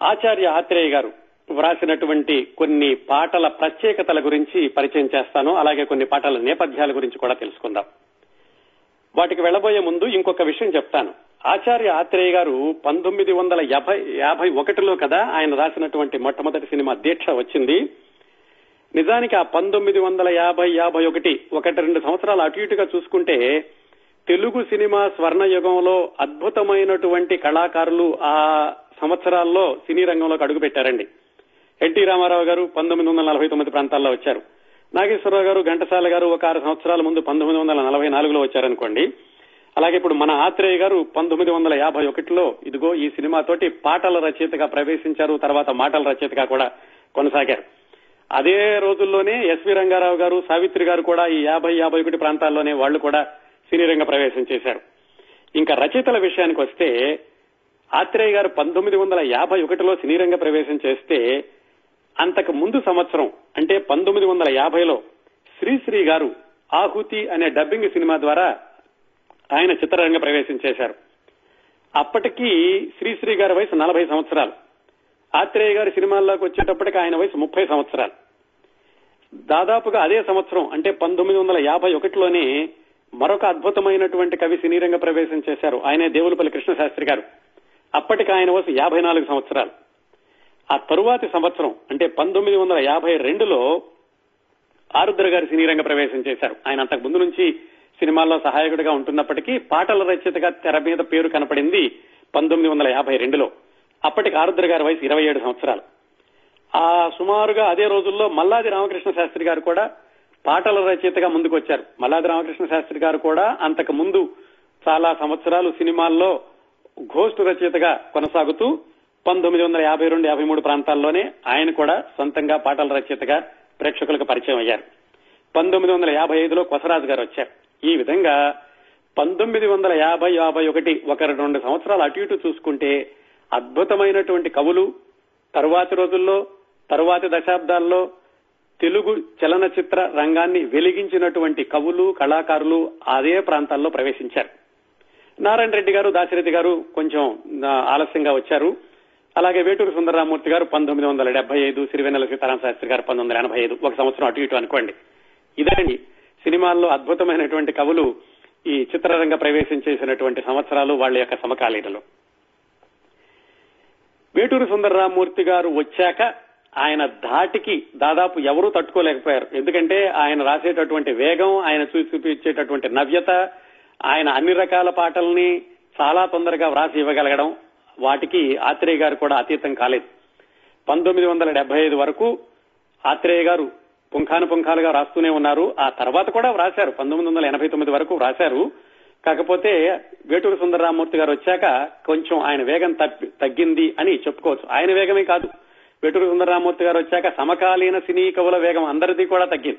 ఆచార్య ఆత్రేయ గారు వ్రాసినటువంటి కొన్ని పాటల ప్రత్యేకతల గురించి పరిచయం చేస్తాను. అలాగే కొన్ని పాటల నేపథ్యాల గురించి కూడా తెలుసుకుందాం. వాటికి వెళ్ళబోయే ముందు ఇంకొక విషయం చెప్తాను. ఆచార్య ఆత్రేయ గారు పంతొమ్మిది వందల యాభై యాభై ఒకటిలో కదా ఆయన రాసినటువంటి మొట్టమొదటి సినిమా దీక్ష వచ్చింది. నిజానికి ఆ పంతొమ్మిది వందల యాభై యాభై ఒకటి ఒకటి రెండు సంవత్సరాలు అటు ఇటుగా చూసుకుంటే తెలుగు సినిమా స్వర్ణ యుగంలో అద్భుతమైనటువంటి కళాకారులు ఆ సంవత్సరాల్లో సినీ రంగంలోకి అడుగుపెట్టారండి ఎన్టీ రామారావు గారు పంతొమ్మిది వందల నలభై తొమ్మిది ప్రాంతాల్లో వచ్చారు. నాగేశ్వరరావు గారు ఘంటసాల గారు ఒక ఆరు సంవత్సరాల ముందు పంతొమ్మిది వందల నలభై నాలుగులో వచ్చారనుకోండి. అలాగే ఇప్పుడు మన ఆత్రేయ గారు పంతొమ్మిది వందల యాభై ఒకటిలో ఇదిగో ఈ సినిమాతోటి పాటల రచయితగా ప్రవేశించారు తర్వాత మాటల రచయితగా కూడా కొనసాగారు. అదే రోజుల్లోనే ఎస్వి రంగారావు గారు సావిత్రి గారు కూడా ఈ యాభై యాభై ఒకటి ప్రాంతాల్లోనే వాళ్ళు కూడా సినీ రంగ ప్రవేశం చేశారు. ఇంకా రచయితల విషయానికి వస్తే ఆత్రేయ గారు పంతొమ్మిది వందల యాభై ఒకటిలో సినీ రంగ ప్రవేశం చేస్తే అంతకు ముందు సంవత్సరం అంటే పంతొమ్మిది వందల యాభైలో శ్రీశ్రీ గారు ఆహుతి అనే డబ్బింగ్ సినిమా ద్వారా ఆయన చిత్రరంగ ప్రవేశం చేశారు. అప్పటికీ శ్రీశ్రీ గారి వయసు నలభై సంవత్సరాలు. ఆత్రేయ గారి సినిమాల్లోకి వచ్చేటప్పటికి ఆయన వయసు ముప్పై సంవత్సరాలు. దాదాపుగా అదే సంవత్సరం అంటే పంతొమ్మిది వందల యాభై ఒకటిలోనే మరొక అద్భుతమైనటువంటి కవి సినీరంగ ప్రవేశం చేశారు. ఆయనే దేవులపల్లి కృష్ణశాస్త్రి గారు. అప్పటికి ఆయన వయసు యాభై నాలుగు సంవత్సరాలు. ఆ తరువాతి సంవత్సరం అంటే పంతొమ్మిది వందల యాభై రెండులో ఆరుద్ర గారి సినీరంగ ప్రవేశం చేశారు. ఆయన అంతకు ముందు నుంచి సినిమాల్లో సహాయకుడిగా ఉంటున్నప్పటికీ పాటల రచయితగా తెర మీద పేరు కనపడింది పంతొమ్మిది వందల యాభై రెండులో. అప్పటికి ఆరుద్ర గారి వయసు ఇరవై ఏడు సంవత్సరాలు. ఆ సుమారుగా అదే రోజుల్లో మల్లాది రామకృష్ణ శాస్త్రి గారు కూడా పాటల రచయితగా ముందుకు వచ్చారు మల్లాది రామకృష్ణ శాస్త్రి గారు కూడా అంతకు ముందు చాలా సంవత్సరాలు సినిమాల్లో ఘోస్ట్ రచయితగా కొనసాగుతూ పంతొమ్మిది వందల యాభై రెండు యాభై మూడు ప్రాంతాల్లోనే ఆయన కూడా సొంతంగా పాటల రచయితగా ప్రేక్షకులకు పరిచయం అయ్యారు. పంతొమ్మిది వందల యాభై ఐదులో కొసరాజు గారు వచ్చారు. ఈ విధంగా పంతొమ్మిది వందల యాభై యాభై ఒకటి ఒక రెండు సంవత్సరాలు అటు ఇటు చూసుకుంటే అద్భుతమైనటువంటి కవులు తరువాతి రోజుల్లో తరువాతి దశాబ్దాల్లో తెలుగు చలనచిత్ర రంగాన్ని వెలిగించినటువంటి కవులు కళాకారులు అదే ప్రాంతాల్లో ప్రవేశించారు. నారాయణ రెడ్డి గారు దాశరథి గారు కొంచెం ఆలస్యంగా వచ్చారు. అలాగే వేటూరు సుందరరామూర్తి గారు పంతొమ్మిది వందల డెబ్బై ఐదు సిరివెన్నెల సీతారామ శాస్త్రి గారు పంతొమ్మిది వందల ఎనభై ఐదు. ఒక సంవత్సరం అటు ఇటు అనుకోండి. ఇదండి సినిమాల్లో అద్భుతమైనటువంటి కవులు ఈ చిత్రరంగ ప్రవేశం చేసినటువంటి సంవత్సరాలు వాళ్ళ యొక్క సమకాలీనలు. వేటూరు సుందరరామూర్తి గారు వచ్చాక ఆయన ధాటికి దాదాపు ఎవరూ తట్టుకోలేకపోయారు. ఎందుకంటే ఆయన రాసేటటువంటి వేగం ఆయన చూసి చూపించేటటువంటి నవ్యత ఆయన అన్ని రకాల పాటల్ని చాలా తొందరగా వ్రాసి ఇవ్వగలగడం వాటికి ఆత్రేయ గారు కూడా అతీతం కాలేదు. పంతొమ్మిది వందల డెబ్బై ఐదు వరకు ఆత్రేయ గారు పుంఖాను పుంఖాలుగా రాస్తూనే ఉన్నారు. ఆ తర్వాత కూడా వ్రాశారు. పంతొమ్మిది వందల ఎనభై తొమ్మిది వరకు వ్రాశారు. కాకపోతే వేటూరు సుందరరామూర్తి గారు వచ్చాక కొంచెం ఆయన వేగం తగ్గింది అని చెప్పుకోవచ్చు. ఆయన వేగమే కాదు. వేటూరు సుందరరామూర్తి గారు వచ్చాక సమకాలీన సినీ కవుల వేగం అందరిది కూడా తగ్గింది.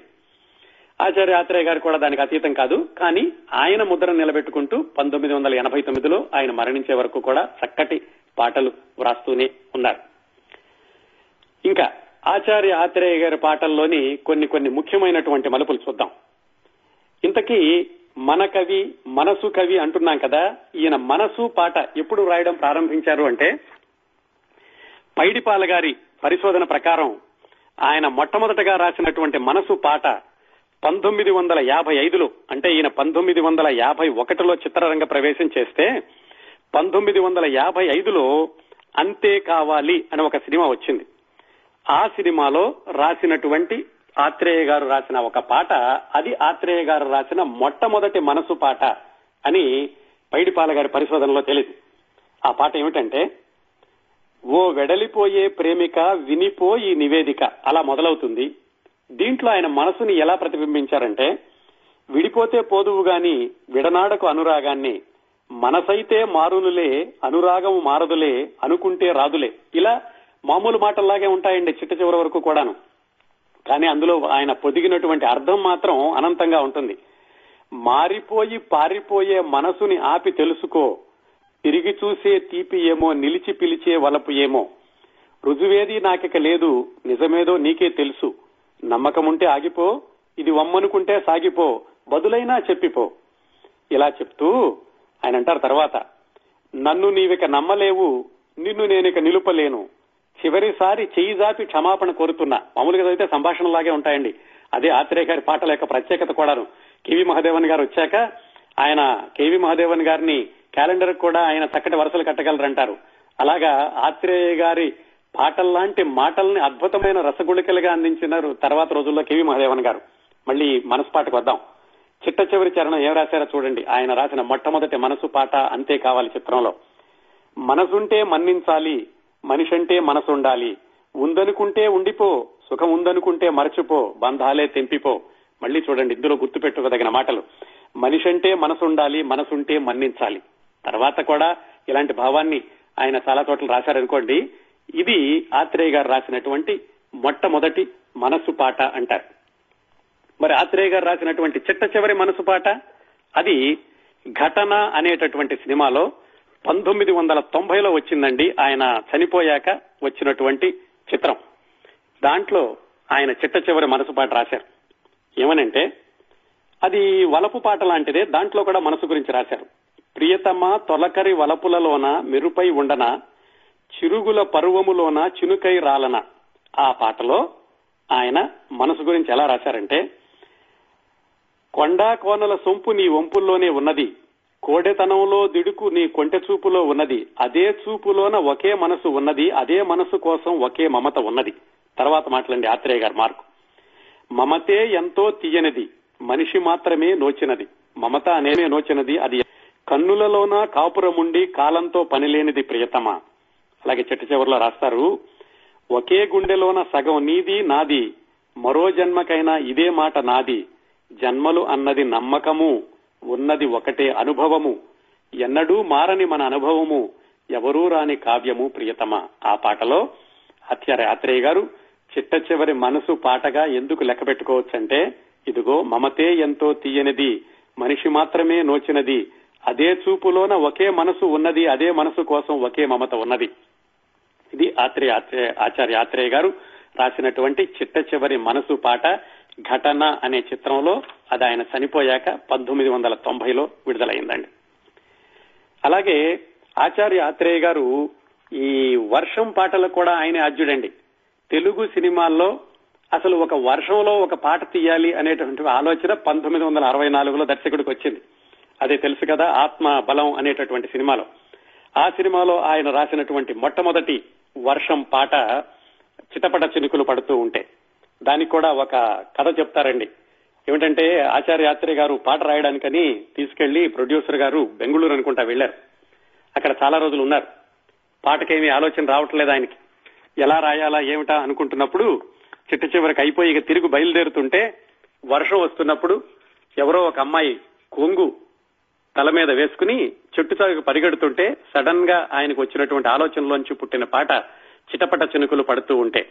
ఆచార్య ఆత్రేయ గారు కూడా దానికి అతీతం కాదు. కానీ ఆయన ముద్ర నిలబెట్టుకుంటూ పంతొమ్మిది వందల ఎనభై తొమ్మిదిలో ఆయన మరణించే వరకు కూడా చక్కటి పాటలు వ్రాస్తూనే ఉన్నారు. ఇంకా ఆచార్య ఆత్రేయ గారి పాటల్లోని కొన్ని కొన్ని ముఖ్యమైనటువంటి మలుపులు చూద్దాం. ఇంతకీ మన కవి మనసు కవి అంటున్నాం కదా. ఈయన మనసు పాట ఎప్పుడు రాయడం ప్రారంభించారు అంటే పైడిపాల గారి పరిశోధన ప్రకారం ఆయన మొట్టమొదటగా రాసినటువంటి మనసు పాట పంతొమ్మిది వందల యాభై ఐదులో అంటే ఈయన పంతొమ్మిది వందల యాభై ఒకటిలో చిత్రరంగ ప్రవేశం చేస్తే పంతొమ్మిది వందల యాభై ఐదులో అంతే కావాలి అని ఒక సినిమా వచ్చింది. ఆ సినిమాలో రాసినటువంటి ఆత్రేయ గారు రాసిన ఒక పాట అది ఆత్రేయ గారు రాసిన మొట్టమొదటి మనసు పాట అని పైడిపాల గారి పరిశోధనలో తెలియదు ఆ పాట ఏమిటంటే ఓ వెడలిపోయే ప్రేమిక వినిపోయి నివేదిక అలా మొదలవుతుంది. దీంట్లో ఆయన మనసుని ఎలా ప్రతిబింబించారంటే విడిపోతే పోదువు గాని విడనాడకు అనురాగాన్ని మనసైతే మారునులే అనురాగం మారదులే అనుకుంటే రాదులే ఇలా మామూలు మాటల్లాగే ఉంటాయండి చిట్ట చివరి వరకు కూడాను. కానీ అందులో ఆయన పొదిగినటువంటి అర్థం మాత్రం అనంతంగా ఉంటుంది. మారిపోయి పారిపోయే మనసుని ఆపి తెలుసుకో. తిరిగి చూసే తీపి ఏమో నిలిచి పిలిచే వలపు ఏమో. రుజువేది నాకిక లేదు నిజమేదో నీకే తెలుసు. నమ్మకముంటే ఆగిపో ఇది వమ్మనుకుంటే సాగిపో బదులైనా చెప్పిపో. ఇలా చెప్తూ ఆయన అంటారు తర్వాత నన్ను నీవిక నమ్మలేవు నిన్ను నేనిక నిలుపలేను. చివరిసారి చెయ్యి జాపి క్షమాపణ కోరుతున్నా. మామూలుగా అయితే సంభాషణలాగే ఉంటాయండి. అదే ఆత్రేయ గారి పాటల యొక్క ప్రత్యేకత కూడాను. కేవీ మహాదేవన్ గారు వచ్చాక ఆయన కేవీ మహాదేవన్ గారిని క్యాలెండర్ కూడా ఆయన చక్కటి వరుసలు కట్టగలరంటారు. అలాగా ఆత్రేయ గారి పాటల్లాంటి మాటల్ని అద్భుతమైన రసగుళికలుగా అందించినారు తర్వాత రోజుల్లో కేవీ మహాదేవన్ గారు. మళ్ళీ మనసు పాటకు వద్దాం. చిట్ట చివరి చరణం ఏం రాశారో చూడండి. ఆయన రాసిన మొట్టమొదటి మనసు పాట అంతే కావాలి చిత్రంలో. మనసుంటే మన్నించాలి మనిషంటే మనసు ఉండాలి ఉందనుకుంటే ఉండిపో సుఖం ఉందనుకుంటే మరచిపో బంధాలే తెంపిపో. మళ్ళీ చూడండి ఇందులో గుర్తుపెట్టుకోదగిన మాటలు. మనిషంటే మనసు ఉండాలి మనసుంటే మన్నించాలి. తర్వాత కూడా ఇలాంటి భావాన్ని ఆయన చాలా చోట్ల రాశారనుకోండి ఇది ఆత్రేయ గారు రాసినటువంటి మొట్టమొదటి మనసు పాట అంటారు. మరి ఆత్రేయ గారు రాసినటువంటి చిట్ట చివరి మనసు పాట అది ఘటన అనేటటువంటి సినిమాలో పంతొమ్మిది వందల తొంభైలో వచ్చిందండి ఆయన చనిపోయాక వచ్చినటువంటి చిత్రం. దాంట్లో ఆయన చిట్ట చివరి మనసు పాట రాశారు. ఏమనంటే అది వలపు పాట లాంటిదే దాంట్లో కూడా మనసు గురించి రాశారు. ప్రియతమ తొలకరి వలపులలోన మెరుపై ఉండన చిరుగుల పరువములోన చినుకై రాలన. ఆ పాటలో ఆయన మనసు గురించి ఎలా రాశారంటే కొండా కోనల సొంపు నీ వంపుల్లోనే ఉన్నది. కోడెతనంలో దిడుకు నీ కొంటె చూపులో ఉన్నది. అదే చూపులోన ఒకే మనసు ఉన్నది. అదే మనసు కోసం ఒకే మమత ఉన్నది. తర్వాత మాట్లాడండి ఆత్రేయ గారు మార్కు. మమతే ఎంతో తీయనిది. మనిషి మాత్రమే నోచినది. మమత అనేమే నోచినది. అది కన్నులలోన కాపురముండి కాలంతో పనిలేనిది ప్రియతమ. అలాగే చెట్టు చివరిలో రాస్తారు. ఒకే గుండెలోన సగం నీది నాది. మరో జన్మకైనా ఇదే మాట నాది. జన్మలు అన్నది నమ్మకము. ఉన్నది ఒకటే అనుభవము. ఎన్నడూ మారని మన అనుభవము. ఎవరూ రాని కావ్యము ప్రియతమ. ఆ పాటలో హత్యార ఆత్రేయ గారు చిట్ట చివరి మనసు పాటగా ఎందుకు లెక్క పెట్టుకోవచ్చంటే ఇదిగో మమతే ఎంతో తీయనిది. మనిషి మాత్రమే నోచినది. అదే చూపులోన ఒకే మనసు ఉన్నది. అదే మనసు కోసం ఒకే మమత ఉన్నది. ఇది ఆత్రేయ ఆత్రేయ ఆచార్య ఆత్రేయ గారు రాసినటువంటి చిట్ట చివరి మనసు పాట ఘటన అనే చిత్రంలో అది ఆయన చనిపోయాక పంతొమ్మిది వందల తొంభైలో విడుదలైందండి. అలాగే ఆచార్య ఆత్రేయ గారు ఈ వర్షం పాటలకు కూడా ఆయన అర్జుడండి తెలుగు సినిమాల్లో అసలు ఒక వర్షంలో ఒక పాట తీయాలి అనేటువంటి ఆలోచన పంతొమ్మిది వందల అరవై నాలుగులో దర్శకుడికి వచ్చింది. అదే తెలుసు కదా ఆత్మ బలం అనేటటువంటి సినిమాలో. ఆ సినిమాలో ఆయన రాసినటువంటి మొట్టమొదటి వర్షం పాట చిటపట చినుకులు పడుతూ ఉంటే. దానికి కూడా ఒక కథ చెప్తారండి. ఏమిటంటే ఆచార్య యాత్రి గారు పాట రాయడానికని తీసుకెళ్ళి ప్రొడ్యూసర్ గారు బెంగళూరు అనుకుంటా వెళ్ళారు అక్కడ చాలా రోజులు ఉన్నారు. పాటకేమీ ఆలోచన రావట్లేదు ఆయనకి. ఎలా రాయాలా ఏమిటా అనుకుంటున్నప్పుడు చిట్ట చివరికి అయిపోయి ఇక తిరిగి బయలుదేరుతుంటే వర్షం వస్తున్నప్పుడు ఎవరో ఒక అమ్మాయి కొంగు తల మీద వేసుకుని చెట్టు చాటుకు పరిగెడుతుంటే సడన్గా ఆయనకు వచ్చినటువంటి ఆలోచనలోంచి పుట్టిన పాట చిటపట చినుకులు పడుతూ ఉంటే.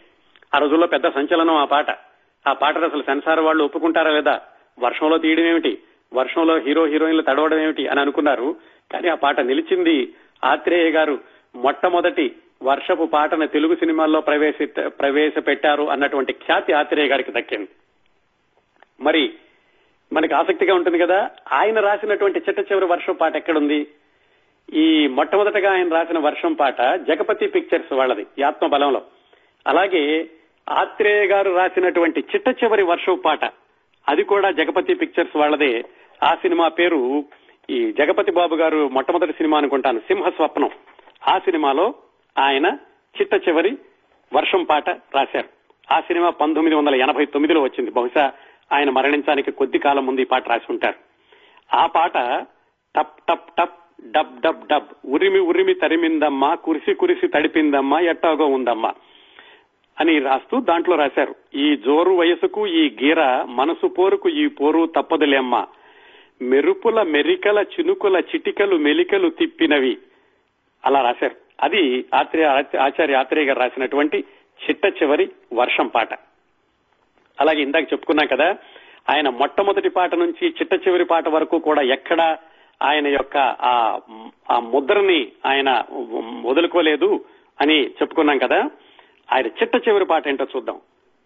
ఆ రోజుల్లో పెద్ద సంచలనం ఆ పాట. ఆ పాటను అసలు సెన్సార్ వాళ్ళు ఒప్పుకుంటారా లేదా? వర్షంలో తీయడం ఏమిటి? వర్షంలో హీరో హీరోయిన్లు తడవడం ఏమిటి అని అనుకున్నారు. కానీ ఆ పాట నిలిచింది ఆత్రేయ గారు. మొట్టమొదటి వర్షపు పాటను తెలుగు సినిమాల్లో ప్రవేశ ప్రవేశపెట్టారు అన్నటువంటి ఖ్యాతి ఆత్రేయ గారికి దక్కింది. మరి మనకి ఆసక్తిగా ఉంటుంది కదా ఆయన రాసినటువంటి చిట్ట చివరి వర్షం పాట ఎక్కడుంది? ఈ మొట్టమొదటగా ఆయన రాసిన వర్షం పాట జగపతి పిక్చర్స్ వాళ్ళది ఈ ఆత్మ బలంలో అలాగే ఆత్రేయ గారు రాసినటువంటి చిట్ట చివరి వర్షం పాట. అది కూడా జగపతి పిక్చర్స్ వాళ్ళదే. ఆ సినిమా పేరు ఈ జగపతి బాబు గారు మొట్టమొదటి సినిమా అనుకుంటాను సింహ స్వప్నం ఆ సినిమాలో ఆయన చిట్ట చివరి వర్షం పాట రాశారు. ఆ సినిమా పంతొమ్మిది వందల ఎనభై తొమ్మిదిలో వచ్చింది. బహుశా ఆయన మరణించడానికి కొద్ది కాలం ముందు ఈ పాట రాసి ఉంటారు. ఆ పాట టప్ టప్ టప్ డబ్ డబ్ డబ్. ఉరిమి ఉరిమి తరిమిందమ్మా కురిసి కురిసి తడిపిందమ్మా ఎట్టాగో ఉందమ్మా. అని రాస్తూ దాంట్లో రాశారు. ఈ జోరు వయసుకు ఈ గీర మనసు పోరుకు ఈ పోరు తప్పదులేమ్మా. మెరుపుల మెరికల చినుకుల చిటికలు మెలికలు తిప్పినవి. అలా రాశారు. అది ఆత్రేయ ఆచార్య ఆత్రేయ గారు రాసినటువంటి చిట్ట చివరి వర్షం పాట. అలాగే ఇందాక చెప్పుకున్నాం కదా ఆయన మొట్టమొదటి పాట నుంచి చిట్ట చివరి పాట వరకు కూడా ఎక్కడ ఆయన యొక్క ఆ ఆ ముద్రని ఆయన వదులుకోలేదు అని చెప్పుకున్నాం కదా. ఆయన చిట్ట చివరి పాట ఏంటో చూద్దాం.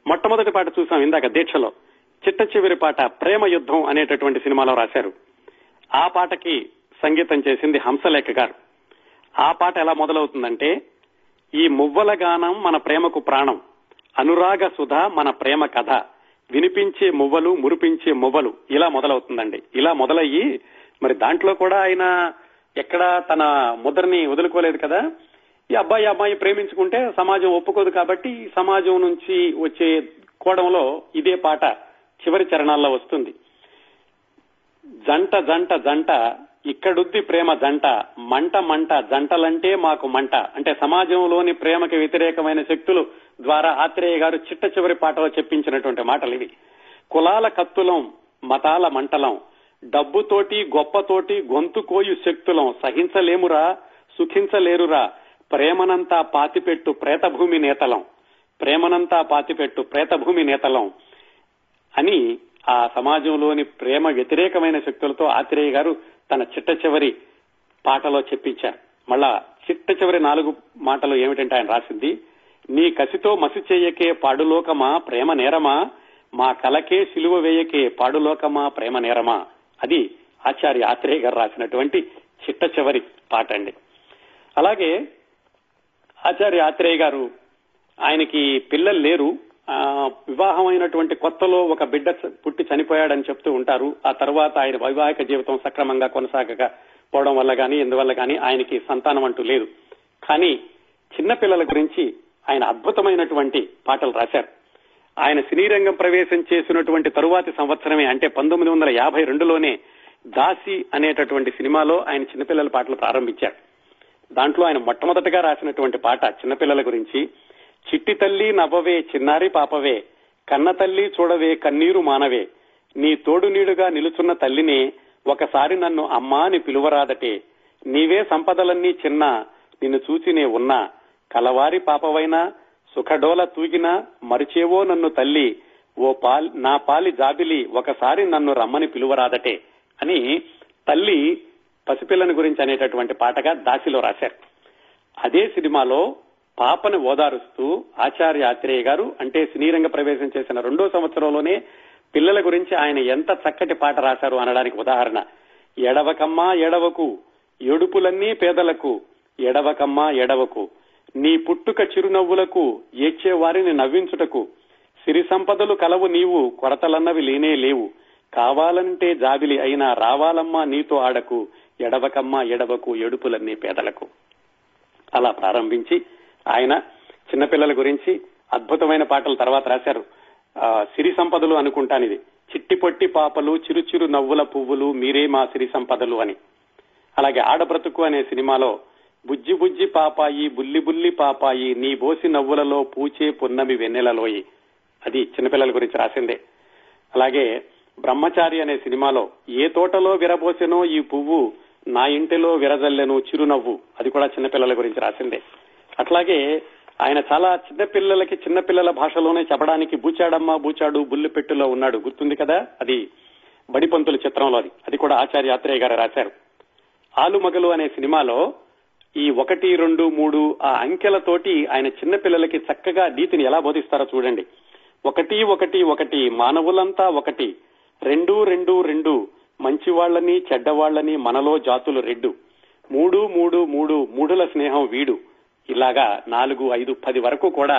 మొట్టమొదటి పాట చూసాం ఇందాక దీక్షలో. చిట్ట చివరి పాట ప్రేమ యుద్ధం అనేటటువంటి సినిమాలో రాశారు. ఆ పాటకి సంగీతం చేసింది హంసలేఖ గారు. ఆ పాట ఎలా మొదలవుతుందంటే ఈ మువ్వల గానం మన ప్రేమకు ప్రాణం అనురాగ సుధ మన ప్రేమ కథ వినిపించే మువ్వలు మురిపించే మువ్వలు ఇలా మొదలవుతుందండి. ఇలా మొదలయ్యి మరి దాంట్లో కూడా ఆయన ఎక్కడా తన ముద్రని వదులుకోలేదు కదా? ఈ అబ్బాయి అమ్మాయి ప్రేమించుకుంటే సమాజం ఒప్పుకోదు కాబట్టి సమాజం నుంచి వచ్చే కోణంలో ఇదే పాట చివరి చరణాల్లో వస్తుంది. జంట జంట జంట ఇక్కడుద్ది ప్రేమ జంట మంట మంట జంటలంటే మాకు మంట. అంటే సమాజంలోని ప్రేమకి వ్యతిరేకమైన శక్తులు ద్వారా ఆత్రేయ గారు చిట్ట చివరి పాటలో చెప్పించినటువంటి మాటలు ఇవి. కులాల కత్తులం మతాల మంటలం డబ్బుతోటి గొప్పతోటి గొంతుకోయు శక్తులం. సహించలేమురా సుఖించలేరురా ప్రేమనంతా పాతిపెట్టు ప్రేతభూమి నేతలం. ప్రేమనంతా పాతిపెట్టు ప్రేతభూమి నేతలం అని ఆ సమాజంలోని ప్రేమ వ్యతిరేకమైన శక్తులతో ఆత్రేయ గారు తన చిట్ట చివరి పాటలో చెప్పించారు. మళ్ళా చిట్ట చివరి నాలుగు మాటలు ఏమిటంటే ఆయన రాసింది నీ కసితో మసి చేయకే పాడులోకమా ప్రేమ నేరమా? మా కలకే సిలువ వేయకే పాడులోకమా ప్రేమ నేరమా? అది ఆచార్య ఆత్రేయ గారు రాసినటువంటి చిట్ట చివరి పాట అండి. అలాగే ఆచార్య ఆత్రేయ గారు ఆయనకి పిల్లలు లేరు. వివాహం అయినటువంటి కొత్తలో ఒక బిడ్డ పుట్టి చనిపోయాడని చెప్తూ ఉంటారు. ఆ తర్వాత ఆయన వైవాహిక జీవితం సక్రమంగా కొనసాగక పోవడం వల్ల కానీ ఎందువల్ల కానీ ఆయనకి సంతానం అంటూ లేదు. కానీ చిన్న పిల్లల గురించి ఆయన అద్భుతమైనటువంటి పాటలు రాశారు. ఆయన సినీ రంగం ప్రవేశం చేసినటువంటి తరువాతి సంవత్సరమే అంటే పంతొమ్మిది వందల యాభై రెండులోనే దాసి అనేటటువంటి సినిమాలో ఆయన చిన్నపిల్లల పాటలు ప్రారంభించారు. దాంట్లో ఆయన మొట్టమొదటగా రాసినటువంటి పాట చిన్నపిల్లల గురించి చిట్టి తల్లి నవ్వవే చిన్నారి పాపవే కన్న తల్లి చూడవే కన్నీరు మానవే నీ తోడు నీడుగా నిలుచున్న తల్లిని ఒకసారి నన్ను అమ్మా అని పిలువరాదటే నీవే సంపదలన్నీ చిన్న నిన్ను చూచినే ఉన్నా కలవారి పాపవైనా సుఖడోల తూగినా మరిచేవో నన్ను తల్లి ఓ పాల్ నా పాలి జాబిలి ఒకసారి నన్ను రమ్మని పిలువరాదటే అని తల్లి పసిపిల్లని గురించి అనేటటువంటి పాటగా దాసిలో రాశారు. అదే సినిమాలో పాపను ఓదారుస్తూ ఆచార్య ఆత్రేయ గారు అంటే సినీరంగ ప్రవేశం చేసిన రెండో సంవత్సరంలోనే పిల్లల గురించి ఆయన ఎంత చక్కటి పాట రాశారు అనడానికి ఉదాహరణ. ఎడవకమ్మా ఎడవకు ఎడుపులన్నీ పేదలకు ఎడవకమ్మా ఎడవకు నీ పుట్టుక చిరునవ్వులకు ఏడ్చే వారిని నవ్వించుటకు సిరి సంపదలు కలవు నీవు కొరతలన్నవి లేనే లేవు కావాలంటే జాబిలి అయినా రావాలమ్మా నీతో ఆడకు ఎడవకమ్మ ఎడవకు ఏడుపులన్నీ పేదలకు. అలా ప్రారంభించి ఆయన చిన్నపిల్లల గురించి అద్భుతమైన పాటలు తర్వాత రాశారు. ఆ, సిరి సంపదలు అనుకుంటానిది చిట్టి పొట్టి పాపలు చిరు చిరు నవ్వుల పువ్వులు మీరే మా సిరి సంపదలు అని. అలాగే ఆడబ్రతుకు అనే సినిమాలో బుజ్జి బుజ్జి పాపాయి బుల్లి బుల్లి పాపాయి నీ బోసి నవ్వులలో పూచే పున్నమి వెన్నెలలోయి. అది చిన్నపిల్లల గురించి రాసిందే. అలాగే బ్రహ్మచారి అనే సినిమాలో ఏ తోటలో విరబోసెనో ఈ పువ్వు నా ఇంటిలో విరజల్లెను చిరునవ్వు అది కూడా చిన్నపిల్లల గురించి రాసిందే. అట్లాగే ఆయన చాలా చిన్నపిల్లలకి చిన్నపిల్లల భాషలోనే చెప్పడానికి బూచాడమ్మ బూచాడు బుల్లిపెట్టులో ఉన్నాడు. గుర్తుంది కదా? అది బడిపంతుల చిత్రంలో అది. అది కూడా ఆచార్య ఆత్రేయ గారు రాశారు. ఆలుమగలు అనే సినిమాలో ఈ ఒకటి రెండు మూడు ఆ అంకెలతోటి ఆయన చిన్నపిల్లలకి చక్కగా నీతిని ఎలా బోధిస్తారో చూడండి. ఒకటి ఒకటి ఒకటి మానవులంతా ఒకటి. రెండు రెండు రెండు మంచివాళ్ళని చెడ్డవాళ్ళని మనలో జాతులు రెడ్డు మూడు మూడు మూడు మూడుల స్నేహం వీడు. ఇలాగా నాలుగు ఐదు పది వరకు కూడా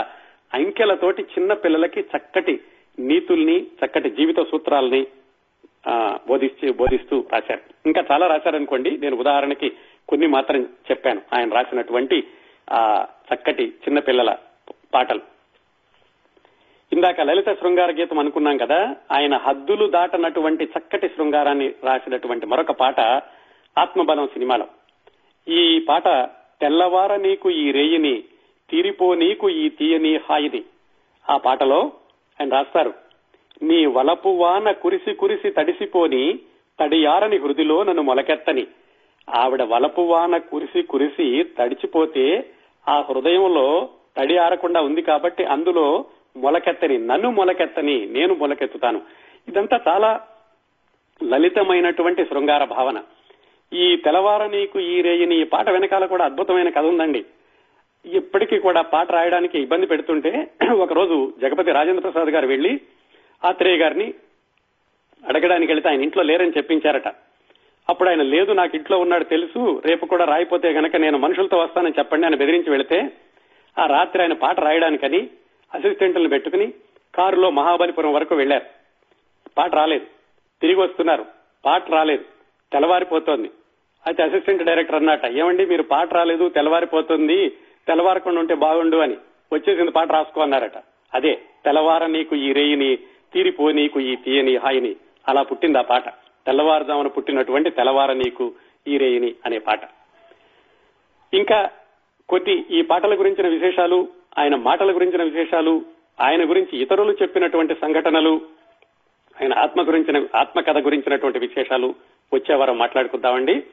అంకెలతోటి చిన్న పిల్లలకి చక్కటి నీతుల్ని చక్కటి జీవిత సూత్రాల్ని ఆ, బోధిస్తూ బోధిస్తూ రాశారు. ఇంకా చాలా రాశారనుకోండి నేను ఉదాహరణకి కొన్ని మాత్రం చెప్పాను. ఆయన రాసినటువంటి ఆ చక్కటి చిన్న పిల్లల పాటలు. ఇందాక లలిత శృంగార గీతం అనుకున్నాం కదా ఆయన హద్దులు దాటనటువంటి చక్కటి శృంగారాన్ని రాసినటువంటి మరొక పాట ఆత్మబలం సినిమాలో. ఈ పాట తెల్లవార నీకు ఈ రేయిని తీరిపో నీకు ఈ తీయని హాయిని ఆ పాటలో ఆయన రాస్తారు నీ వలపు వాన కురిసి కురిసి తడిసిపోని తడియారని హృదిలో నన్ను మొలకెత్తని. ఆవిడ వలపు వాన కురిసి కురిసి తడిచిపోతే ఆ హృదయంలో తడి ఆరకుండా ఉంది కాబట్టి అందులో మొలకెత్తని నన్ను మొలకెత్తని నేను మొలకెత్తుతాను. ఇదంతా చాలా లలితమైనటువంటి శృంగార భావన. ఈ తెలవార నీకు ఈ రేయని ఈ పాట వెనకాల కూడా అద్భుతమైన కథ ఉందండి. ఇప్పటికీ కూడా పాట రాయడానికి ఇబ్బంది పెడుతుంటే ఒకరోజు జగపతి రాజేంద్ర ప్రసాద్ గారు వెళ్ళి ఆత్రేయ గారిని అడగడానికి వెళితే ఆయన ఇంట్లో లేరని చెప్పించారట. అప్పుడు ఆయన లేదు నాకు ఇంట్లో ఉన్నాడు తెలుసు రేపు కూడా రాయిపోతే గనక నేను మనుషులతో వస్తానని చెప్పండి ఆయన బెదిరించి వెళితే ఆ రాత్రి ఆయన పాట రాయడానికని అసిస్టెంట్లను పెట్టుకుని కారులో మహాబలిపురం వరకు వెళ్ళారు పాట రాలేదు. తిరిగి వస్తున్నారు. పాట రాలేదు. తెల్లవారిపోతోంది. అయితే అసిస్టెంట్ డైరెక్టర్ అన్నట ఏమండి మీరు పాట రాలేదు తెల్లవారిపోతుంది తెల్లవారకుండా ఉంటే బాగుండు అని. వచ్చేసింది పాట రాసుకో అన్నారట. అదే తెల్లవార నీకు ఈ రేయిని తీరిపో నీకు ఈ తీయని హాయిని అలా పుట్టింది ఆ పాట. తెల్లవారుజామున పుట్టినటువంటి తెల్లవార నీకు ఈ రేయిని అనే పాట. ఇంకా కొద్ది ఈ పాటల గురించిన విశేషాలు ఆయన మాటల గురించిన విశేషాలు ఆయన గురించి ఇతరులు చెప్పినటువంటి సంఘటనలు ఆయన ఆత్మ గురించిన ఆత్మకథ గురించినటువంటి విశేషాలు వచ్చేవారం మాట్లాడుకుందామండి.